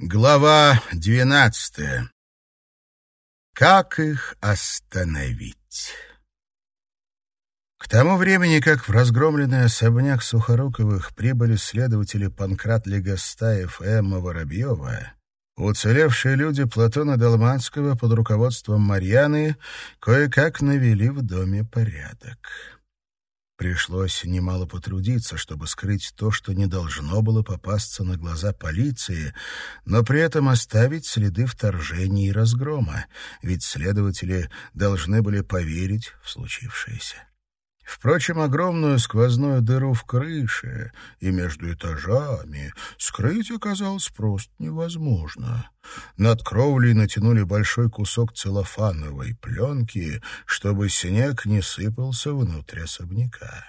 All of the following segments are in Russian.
Глава двенадцатая. Как их остановить? К тому времени, как в разгромленный особняк Сухоруковых прибыли следователи Панкрат Легостаев и Эмма Воробьева, уцелевшие люди Платона Долманского под руководством Марьяны кое-как навели в доме порядок. Пришлось немало потрудиться, чтобы скрыть то, что не должно было попасться на глаза полиции, но при этом оставить следы вторжения и разгрома, ведь следователи должны были поверить в случившееся. Впрочем, огромную сквозную дыру в крыше и между этажами скрыть оказалось просто невозможно. Над кровлей натянули большой кусок целлофановой пленки, чтобы снег не сыпался внутрь особняка.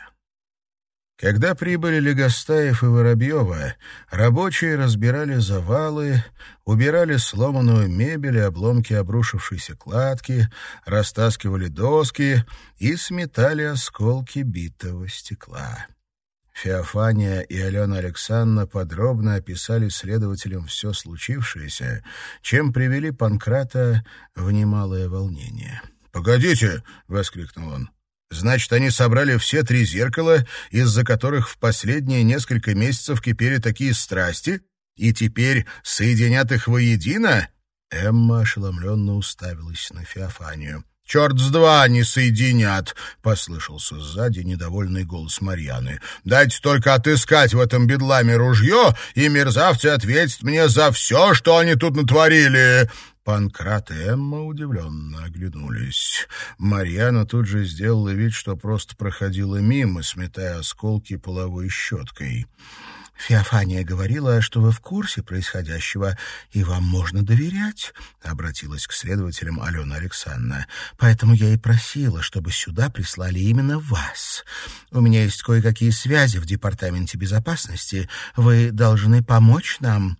Когда прибыли Легостаев и Воробьева, рабочие разбирали завалы, убирали сломанную мебель и обломки обрушившейся кладки, растаскивали доски и сметали осколки битого стекла. Феофания и Алена Александровна подробно описали следователям все случившееся, чем привели Панкрата в немалое волнение. «Погодите!» — воскликнул он. Значит, они собрали все три зеркала, из-за которых в последние несколько месяцев кипели такие страсти, и теперь соединят их воедино?» Эмма ошеломленно уставилась на Феофанию. «Черт с два не соединят!» — послышался сзади недовольный голос Марьяны. «Дайте только отыскать в этом бедламе ружье, и мерзавцы ответят мне за все, что они тут натворили!» Панкрат и Эмма удивленно оглянулись. Марьяна тут же сделала вид, что просто проходила мимо, сметая осколки половой щеткой. «Феофания говорила, что вы в курсе происходящего, и вам можно доверять», — обратилась к следователям Алена Александровна. «Поэтому я и просила, чтобы сюда прислали именно вас. У меня есть кое-какие связи в Департаменте безопасности. Вы должны помочь нам».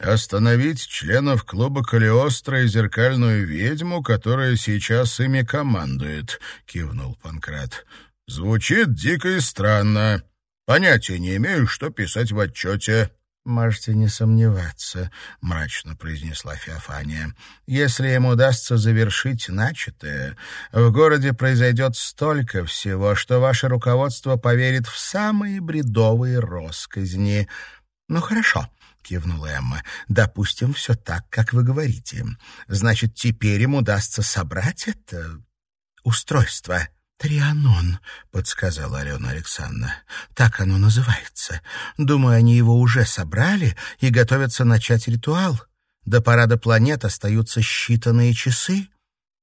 «Остановить членов клуба Калиостро и зеркальную ведьму, которая сейчас ими командует», — кивнул Панкрат. «Звучит дико и странно. Понятия не имею, что писать в отчете». «Можете не сомневаться», — мрачно произнесла Феофания. «Если им удастся завершить начатое, в городе произойдет столько всего, что ваше руководство поверит в самые бредовые росказни. Ну, хорошо». — кивнула Эмма. «Допустим, все так, как вы говорите. Значит, теперь им удастся собрать это устройство». «Трианон», — подсказала Алена Александровна. «Так оно называется. Думаю, они его уже собрали и готовятся начать ритуал. До парада планет остаются считанные часы».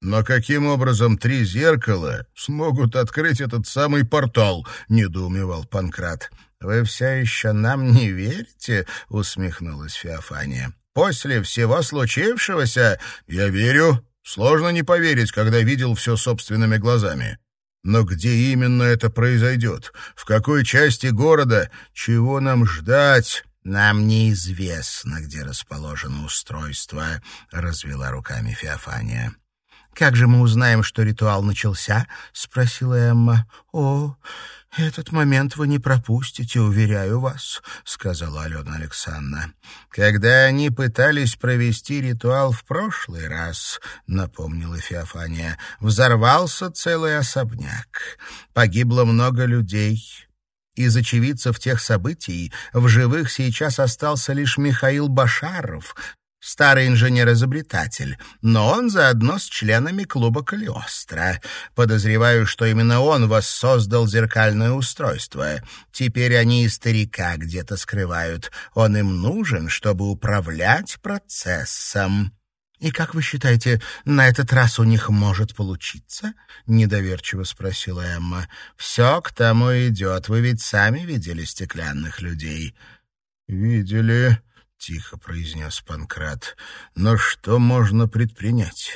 «Но каким образом три зеркала смогут открыть этот самый портал?» — недоумевал Панкрат. «Вы все еще нам не верите?» — усмехнулась Феофания. «После всего случившегося я верю. Сложно не поверить, когда видел все собственными глазами. Но где именно это произойдет? В какой части города? Чего нам ждать?» «Нам неизвестно, где расположено устройство», — развела руками Феофания. «Как же мы узнаем, что ритуал начался?» — спросила Эмма. «О, этот момент вы не пропустите, уверяю вас», — сказала Алена Александровна. «Когда они пытались провести ритуал в прошлый раз», — напомнила Феофания, — «взорвался целый особняк. Погибло много людей». Из очевидцев тех событий в живых сейчас остался лишь Михаил Башаров, старый инженер-изобретатель, но он заодно с членами клуба Калиостро. Подозреваю, что именно он воссоздал зеркальное устройство. Теперь они и старика где-то скрывают. Он им нужен, чтобы управлять процессом. «И как вы считаете, на этот раз у них может получиться?» — недоверчиво спросила Эмма. «Все к тому идет. Вы ведь сами видели стеклянных людей». «Видели», — тихо произнес Панкрат. «Но что можно предпринять?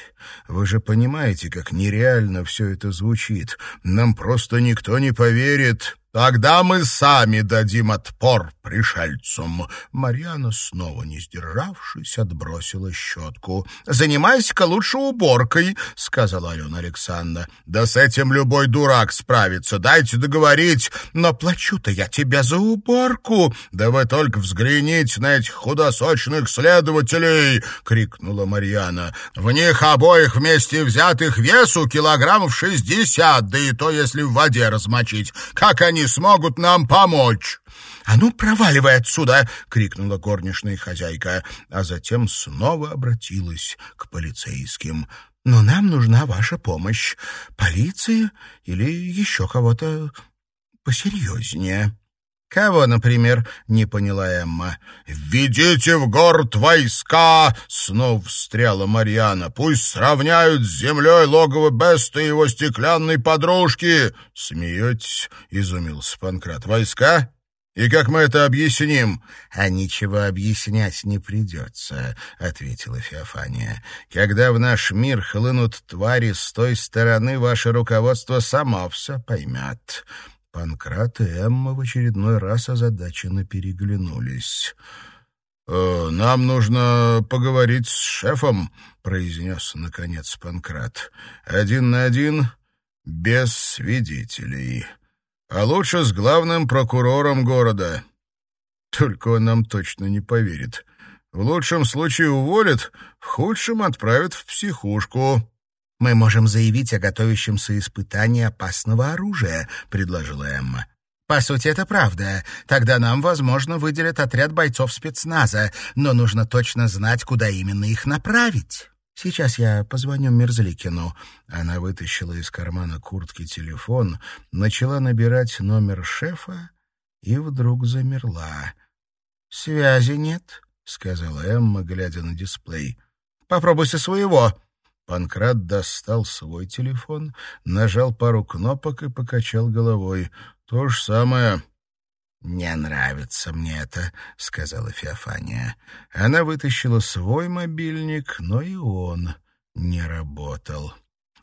Вы же понимаете, как нереально все это звучит. Нам просто никто не поверит». Тогда мы сами дадим отпор пришельцам. Марьяна, снова не сдержавшись, отбросила щетку. «Занимайся-ка лучше уборкой», — сказала Алена Александровна. «Да с этим любой дурак справится. Дайте договорить. Но плачу-то я тебя за уборку». «Да вы только взгляните на этих худосочных следователей!» — крикнула Марьяна. «В них обоих вместе взятых весу килограммов шестьдесят, да и то, если в воде размочить. Как они смогут нам помочь!» «А ну, проваливай отсюда!» — крикнула горничная хозяйка, а затем снова обратилась к полицейским. «Но нам нужна ваша помощь. Полиция или еще кого-то посерьезнее». «Кого, например?» — не поняла Эмма. «Введите в город войска!» — снова встряла Марьяна. «Пусть сравняют с землей логово Беста и его стеклянной подружки!» «Смеетесь?» — изумился Панкрат. «Войска? И как мы это объясним?» «А ничего объяснять не придется», — ответила Феофания. «Когда в наш мир хлынут твари с той стороны, ваше руководство само все поймет». Панкрат и Эмма в очередной раз озадаченно переглянулись. «Э, «Нам нужно поговорить с шефом», — произнес, наконец, Панкрат. «Один на один, без свидетелей. А лучше с главным прокурором города. Только он нам точно не поверит. В лучшем случае уволит, в худшем отправит в психушку». «Мы можем заявить о готовящемся испытании опасного оружия», — предложила Эмма. «По сути, это правда. Тогда нам, возможно, выделят отряд бойцов спецназа, но нужно точно знать, куда именно их направить». «Сейчас я позвоню Мерзликину». Она вытащила из кармана куртки телефон, начала набирать номер шефа и вдруг замерла. «Связи нет», — сказала Эмма, глядя на дисплей. «Попробуй со своего». Панкрат достал свой телефон, нажал пару кнопок и покачал головой. «То же самое». «Не нравится мне это», — сказала Феофания. Она вытащила свой мобильник, но и он не работал.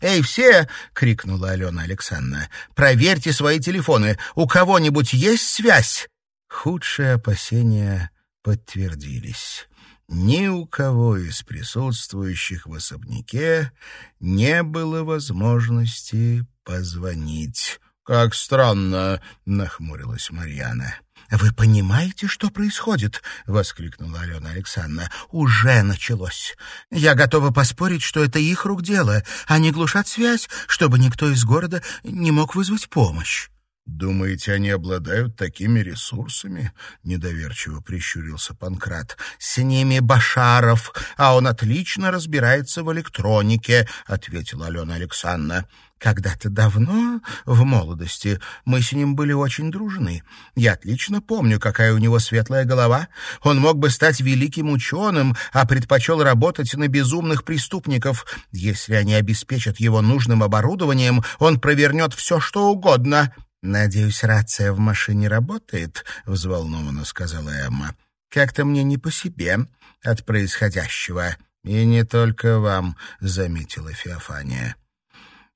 «Эй, все!» — крикнула Алена Александровна. «Проверьте свои телефоны. У кого-нибудь есть связь?» Худшие опасения подтвердились. Ни у кого из присутствующих в особняке не было возможности позвонить. «Как странно!» — нахмурилась Марьяна. «Вы понимаете, что происходит?» — воскликнула Алена Александровна. «Уже началось. Я готова поспорить, что это их рук дело. Они глушат связь, чтобы никто из города не мог вызвать помощь». «Думаете, они обладают такими ресурсами?» — недоверчиво прищурился Панкрат. «С ними Башаров, а он отлично разбирается в электронике», — ответила Алена Александровна. Когда-то давно, в молодости, мы с ним были очень дружны. Я отлично помню, какая у него светлая голова. Он мог бы стать великим ученым, а предпочел работать на безумных преступников. Если они обеспечат его нужным оборудованием, он провернет все, что угодно». «Надеюсь, рация в машине работает?» — взволнованно сказала Эмма. «Как-то мне не по себе от происходящего». «И не только вам», — заметила Феофания.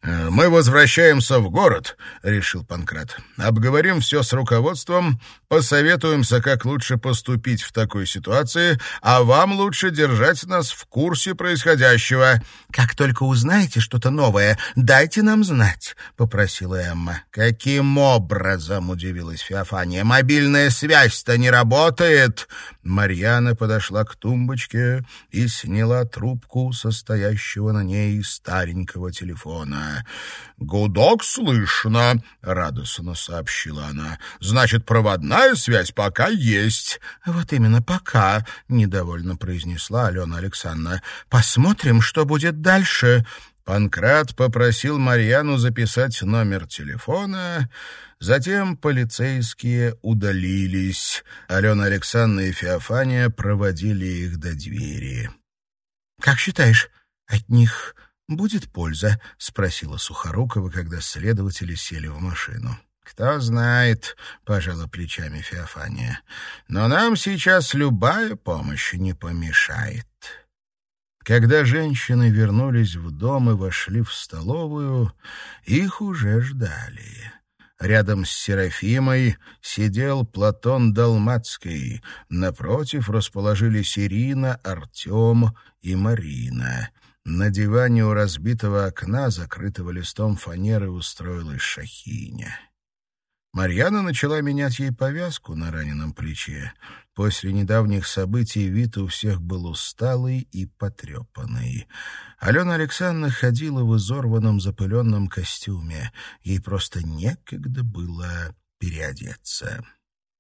«Мы возвращаемся в город», — решил Панкрат. «Обговорим все с руководством, посоветуемся, как лучше поступить в такой ситуации, а вам лучше держать нас в курсе происходящего». «Как только узнаете что-то новое, дайте нам знать», — попросила Эмма. «Каким образом?» — удивилась Феофания. «Мобильная связь-то не работает». Марьяна подошла к тумбочке и сняла трубку состоящего на ней старенького телефона. «Гудок слышно», — радостно сообщила она. «Значит, проводная связь пока есть». «Вот именно пока», — недовольно произнесла Алена Александровна. «Посмотрим, что будет дальше». Панкрат попросил Марьяну записать номер телефона, затем полицейские удалились. Алена Александровна и Феофания проводили их до двери. «Как считаешь, от них будет польза?» — спросила Сухорукова, когда следователи сели в машину. «Кто знает», — пожала плечами Феофания. «Но нам сейчас любая помощь не помешает». Когда женщины вернулись в дом и вошли в столовую, их уже ждали. Рядом с Серафимой сидел Платон Далмацкий. Напротив расположились Ирина, Артем и Марина. На диване у разбитого окна, закрытого листом фанеры, устроилась шахиня. Марьяна начала менять ей повязку на раненом плече. После недавних событий вид у всех был усталый и потрепанный. Алена Александровна ходила в изорванном запыленном костюме. Ей просто некогда было переодеться.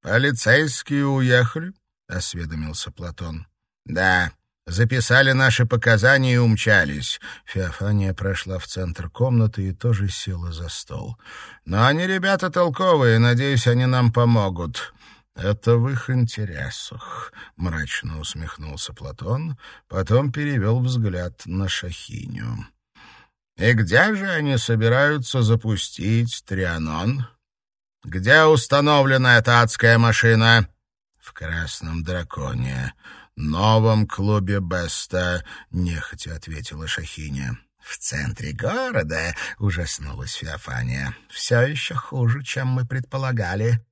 «Полицейские уехали?» — осведомился Платон. «Да, записали наши показания и умчались». Феофания прошла в центр комнаты и тоже села за стол. «Но они ребята толковые, надеюсь, они нам помогут». «Это в их интересах», — мрачно усмехнулся Платон, потом перевел взгляд на Шахиню. «И где же они собираются запустить Трианон? Где установлена эта адская машина?» «В Красном Драконе, новом клубе Беста», — нехотя ответила Шахиня. «В центре города», — ужаснулась Феофания, — «все еще хуже, чем мы предполагали».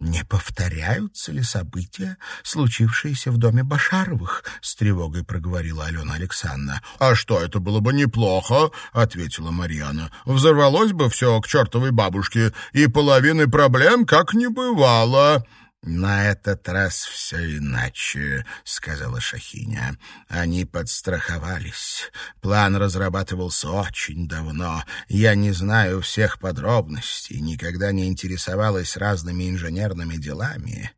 «Не повторяются ли события, случившиеся в доме Башаровых?» — с тревогой проговорила Алена Александровна. «А что, это было бы неплохо», — ответила Марьяна. «Взорвалось бы все к чертовой бабушке, и половины проблем как не бывало». «На этот раз все иначе», — сказала Шахиня. «Они подстраховались. План разрабатывался очень давно. Я не знаю всех подробностей, никогда не интересовалась разными инженерными делами.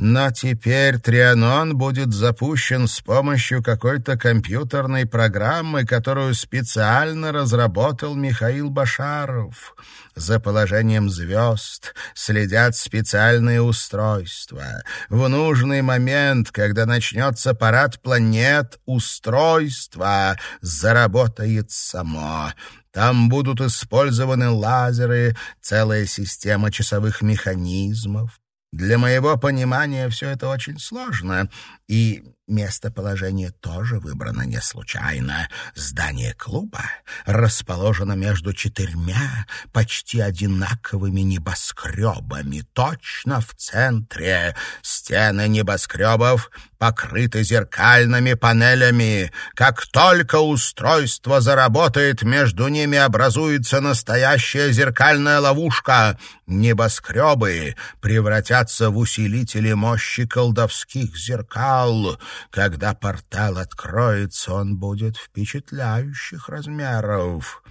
Но теперь Трианон будет запущен с помощью какой-то компьютерной программы, которую специально разработал Михаил Башаров. За положением звезд следят специальные устройства. В нужный момент, когда начнется парад планет, устройство заработает само. Там будут использованы лазеры, целая система часовых механизмов. Для моего понимания все это очень сложно, и местоположение тоже выбрано не случайно. Здание клуба расположено между четырьмя почти одинаковыми небоскребами, точно в центре. Стены небоскребов покрыты зеркальными панелями. Как только устройство заработает, между ними образуется настоящая зеркальная ловушка. Небоскребы превратятся в усилители мощи колдовских зеркал. Когда портал откроется, он будет впечатляющих размеров.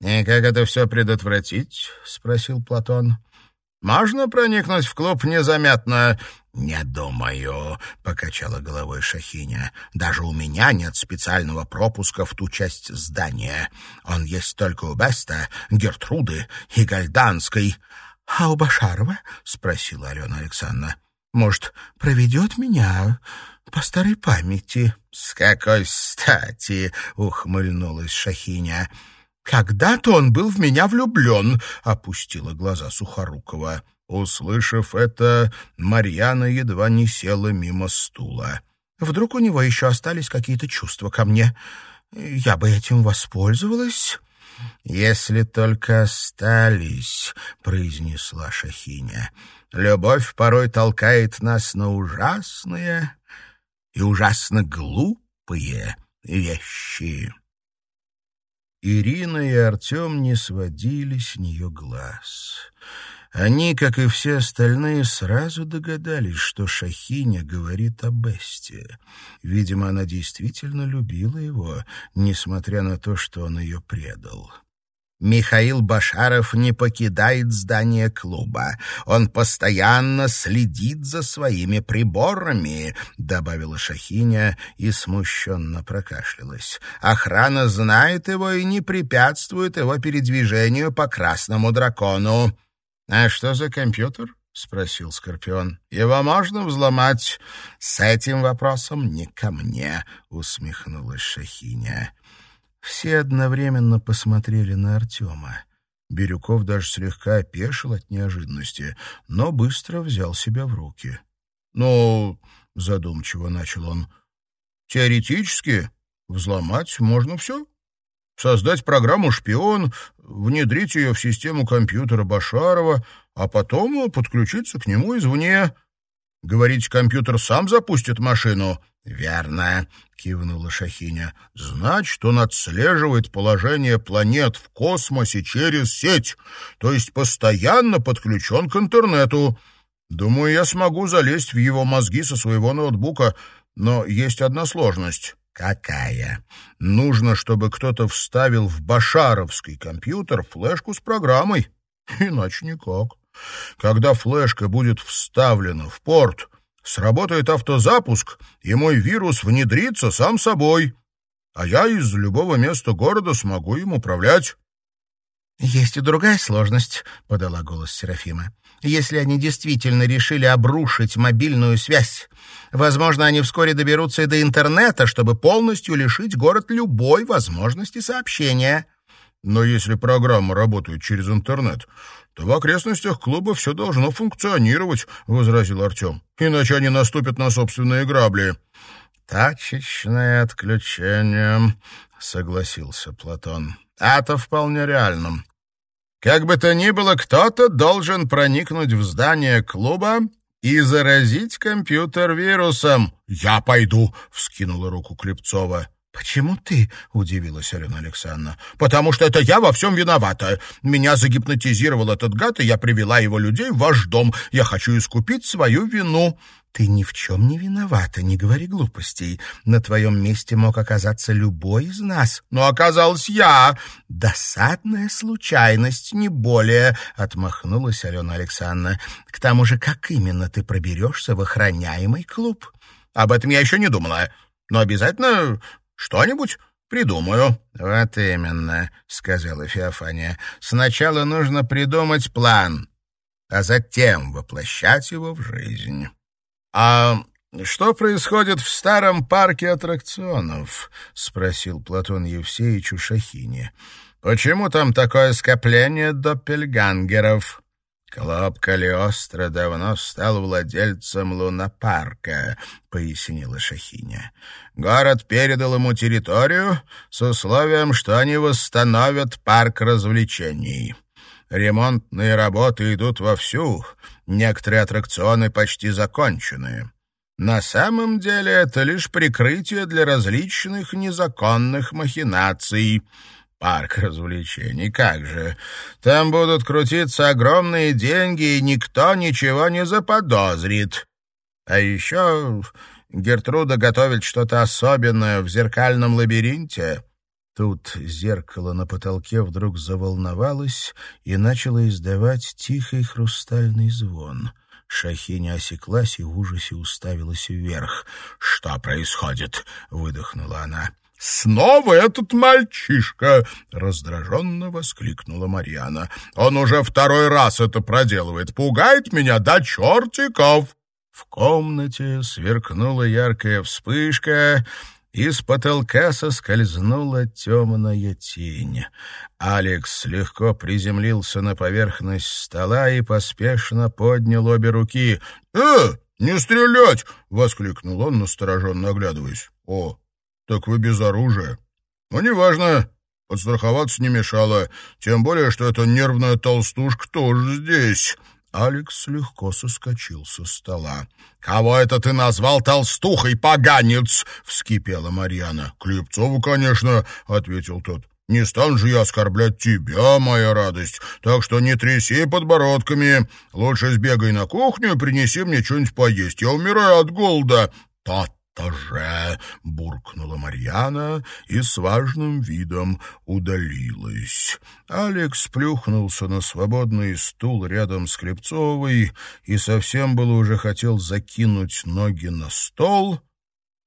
«И как это все предотвратить?» — спросил Платон. «Можно проникнуть в клуб незаметно?» «Не думаю», — покачала головой Шахиня. «Даже у меня нет специального пропуска в ту часть здания. Он есть только у Беста, Гертруды и Гальданской». «А у Башарова?» — спросила Алена Александровна. «Может, проведет меня по старой памяти?» «С какой стати?» — ухмыльнулась Шахиня. «Когда-то он был в меня влюблен», — опустила глаза Сухорукова. Услышав это, Марьяна едва не села мимо стула. «Вдруг у него еще остались какие-то чувства ко мне? Я бы этим воспользовалась». «Если только остались», — произнесла Шахиня. «Любовь порой толкает нас на ужасные и ужасно глупые вещи». Ирина и Артем не сводили с нее глаз. Они, как и все остальные, сразу догадались, что Шахиня говорит о Бесте. Видимо, она действительно любила его, несмотря на то, что он ее предал. Михаил Башаров не покидает здание клуба. Он постоянно следит за своими приборами, — добавила Шахиня и смущенно прокашлялась. Охрана знает его и не препятствует его передвижению по красному дракону. — А что за компьютер? — спросил Скорпион. — Его можно взломать? — С этим вопросом не ко мне, — усмехнулась Шахиня. Все одновременно посмотрели на Артема. Бирюков даже слегка опешил от неожиданности, но быстро взял себя в руки. — Ну, — задумчиво начал он, — теоретически взломать можно все. создать программу «Шпион», внедрить ее в систему компьютера Башарова, а потом подключиться к нему извне. Говорить, компьютер сам запустит машину? «Верно», — кивнула Шахиня. «Значит, он отслеживает положение планет в космосе через сеть, то есть постоянно подключен к интернету. Думаю, я смогу залезть в его мозги со своего ноутбука, но есть одна сложность». «Какая?» «Нужно, чтобы кто-то вставил в башаровский компьютер флешку с программой. Иначе никак. Когда флешка будет вставлена в порт, Сработает автозапуск, и мой вирус внедрится сам собой, а я из любого места города смогу им управлять. «Есть и другая сложность», — подала голос Серафима. «Если они действительно решили обрушить мобильную связь, возможно, они вскоре доберутся и до интернета, чтобы полностью лишить город любой возможности сообщения». «Но если программа работает через интернет, то в окрестностях клуба все должно функционировать», — возразил Артем. «Иначе они наступят на собственные грабли». «Тачечное отключение», — согласился Платон. «Это вполне реально. Как бы то ни было, кто-то должен проникнуть в здание клуба и заразить компьютер вирусом». «Я пойду», — вскинула руку Клепцова. «Почему ты?» — удивилась Алена Александровна. «Потому что это я во всем виновата. Меня загипнотизировал этот гад, и я привела его людей в ваш дом. Я хочу искупить свою вину». «Ты ни в чем не виновата, не говори глупостей. На твоем месте мог оказаться любой из нас». «Но оказалась я». «Досадная случайность, не более», — отмахнулась Алена Александровна. «К тому же, как именно ты проберешься в охраняемый клуб?» «Об этом я еще не думала. Но обязательно что-нибудь придумаю». «Вот именно», — сказала Феофания. «Сначала нужно придумать план, а затем воплощать его в жизнь». «А что происходит в старом парке аттракционов?» — спросил Платон Евсеевич у Шахини. «Почему там такое скопление доппельгангеров?» «Клоп Калиостро давно стал владельцем лунопарка», — пояснила Шахиня. «Город передал ему территорию с условием, что они восстановят парк развлечений. Ремонтные работы идут вовсю, некоторые аттракционы почти закончены». На самом деле это лишь прикрытие для различных незаконных махинаций. Парк развлечений, как же. Там будут крутиться огромные деньги, и никто ничего не заподозрит. А еще Гертруда готовит что-то особенное в зеркальном лабиринте. Тут зеркало на потолке вдруг заволновалось и начало издавать тихий хрустальный звон. Шахиня осеклась и в ужасе уставилась вверх. «Что происходит?» — выдохнула она. «Снова этот мальчишка!» — раздраженно воскликнула Марьяна. «Он уже второй раз это проделывает. Пугает меня до чертиков!» В комнате сверкнула яркая вспышка, и с потолка соскользнула темная тень. Алекс легко приземлился на поверхность стола и поспешно поднял обе руки. «Э, не стрелять!» — воскликнул он, настороженно оглядываясь. «О, так вы без оружия. Ну, неважно, подстраховаться не мешало, тем более, что эта нервная толстушка тоже здесь». Алекс легко соскочил со стола. «Кого это ты назвал толстухой, поганец?» — вскипела Марьяна. «Клепцову, конечно», — ответил тот. «Не стану же я оскорблять тебя, моя радость, так что не тряси подбородками. Лучше сбегай на кухню и принеси мне что-нибудь поесть. Я умираю от голода». «Тот же!» — буркнула Марьяна и с важным видом удалилась. Алекс плюхнулся на свободный стул рядом с Клепцовой и совсем было уже хотел закинуть ноги на стол,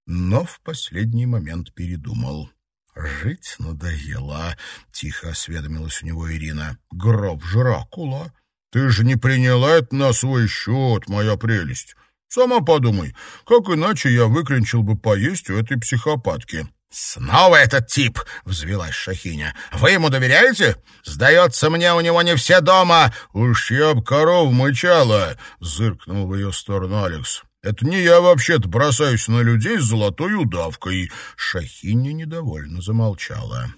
но в последний момент передумал. «Жить надоело», — тихо осведомилась у него Ирина. «Гроб Жракула, ты же не приняла это на свой счет, моя прелесть». Сама подумай, как иначе я выклинчил бы поесть у этой психопатки?» «Снова этот тип!» — взвелась Шахиня. «Вы ему доверяете? Сдается мне, у него не все дома!» «Уж я б коров мычала!» — зыркнул в ее сторону Алекс. «Это не я вообще-то бросаюсь на людей с золотой удавкой!» Шахиня недовольно замолчала.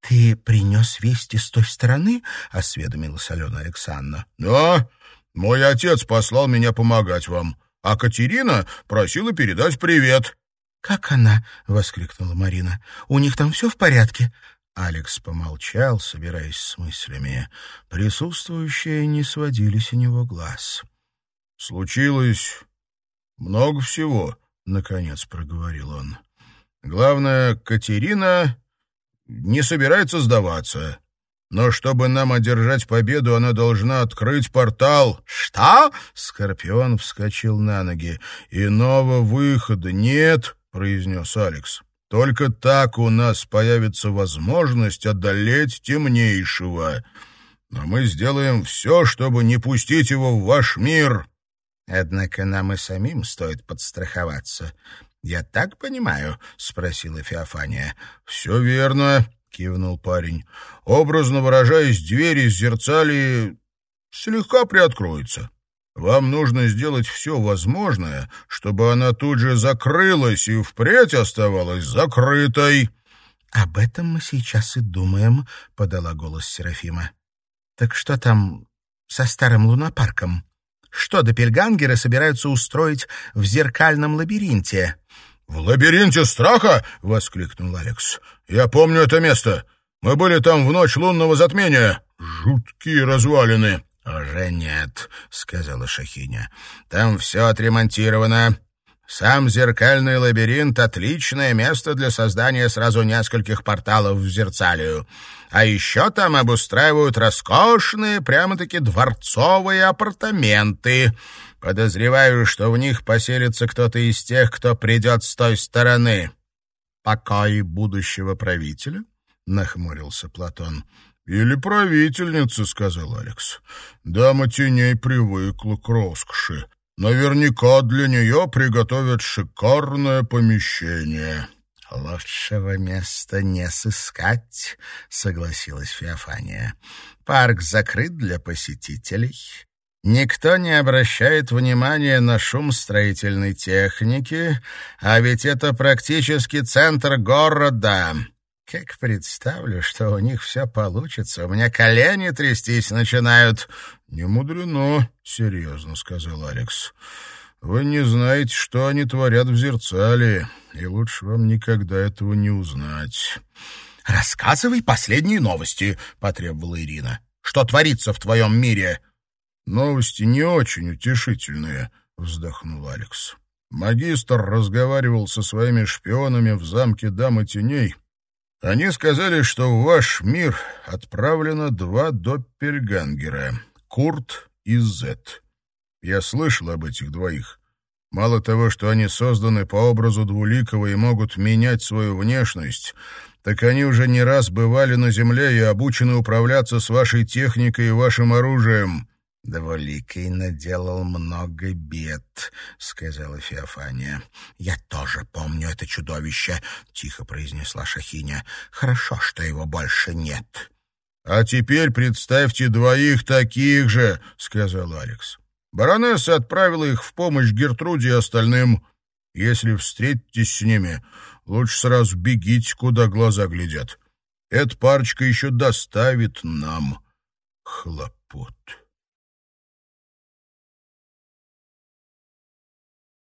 «Ты принес вести с той стороны?» — осведомилась Алена Александровна. «Да, мой отец послал меня помогать вам, а Катерина просила передать привет». «Как она?» — воскликнула Марина. «У них там все в порядке?» Алекс помолчал, собираясь с мыслями. Присутствующие не сводили с него глаз. «Случилось много всего», — наконец проговорил он. «Главное, Катерина не собирается сдаваться. Но чтобы нам одержать победу, она должна открыть портал. Что? Скорпион вскочил на ноги. Иного выхода нет, произнес Алекс. Только так у нас появится возможность одолеть темнейшего. Но мы сделаем все, чтобы не пустить его в ваш мир. Однако нам и самим стоит подстраховаться. «Я так понимаю?» — спросила Феофания. «Все верно», — кивнул парень. «Образно выражаясь, дверь из зерцали слегка приоткроется. Вам нужно сделать все возможное, чтобы она тут же закрылась и впредь оставалась закрытой». «Об этом мы сейчас и думаем», — подала голос Серафима. «Так что там со старым лунопарком? Что допельгангеры собираются устроить в зеркальном лабиринте?» «В лабиринте страха?» — воскликнул Алекс. «Я помню это место. Мы были там в ночь лунного затмения. Жуткие развалины». «Уже нет», — сказала Шахиня. «Там все отремонтировано. Сам зеркальный лабиринт — отличное место для создания сразу нескольких порталов в Зерцалию. А еще там обустраивают роскошные, прямо-таки дворцовые апартаменты». Подозреваю, что в них поселится кто-то из тех, кто придет с той стороны. Покой будущего правителя? Нахмурился Платон. Или правительница, сказал Алекс. Дама теней привыкла к роскоши. Наверняка для нее приготовят шикарное помещение. «Лучшего места не сыскать», — согласилась Феофания. «Парк закрыт для посетителей. Никто не обращает внимания на шум строительной техники, а ведь это практически центр города. Как представлю, что у них все получится, у меня колени трястись начинают. — Не мудрено, — серьезно сказал Алекс. — Вы не знаете, что они творят в зерцале, и лучше вам никогда этого не узнать. — Рассказывай последние новости, — потребовала Ирина. — Что творится в твоем мире? — «Новости не очень утешительные», — вздохнул Алекс. «Магистр разговаривал со своими шпионами в замке Дамы Теней. Они сказали, что в ваш мир отправлено два доппельгангера — Курт и Зет. Я слышал об этих двоих. Мало того, что они созданы по образу Двуликова и могут менять свою внешность, так они уже не раз бывали на Земле и обучены управляться с вашей техникой и вашим оружием». «Двуликий наделал много бед», — сказала Феофания. «Я тоже помню это чудовище», — тихо произнесла Шахиня. «Хорошо, что его больше нет». «А теперь представьте двоих таких же», — сказал Алекс. «Баронесса отправила их в помощь Гертруде и остальным. Если встретитесь с ними, лучше сразу бегите, куда глаза глядят. Эта парочка еще доставит нам хлопот».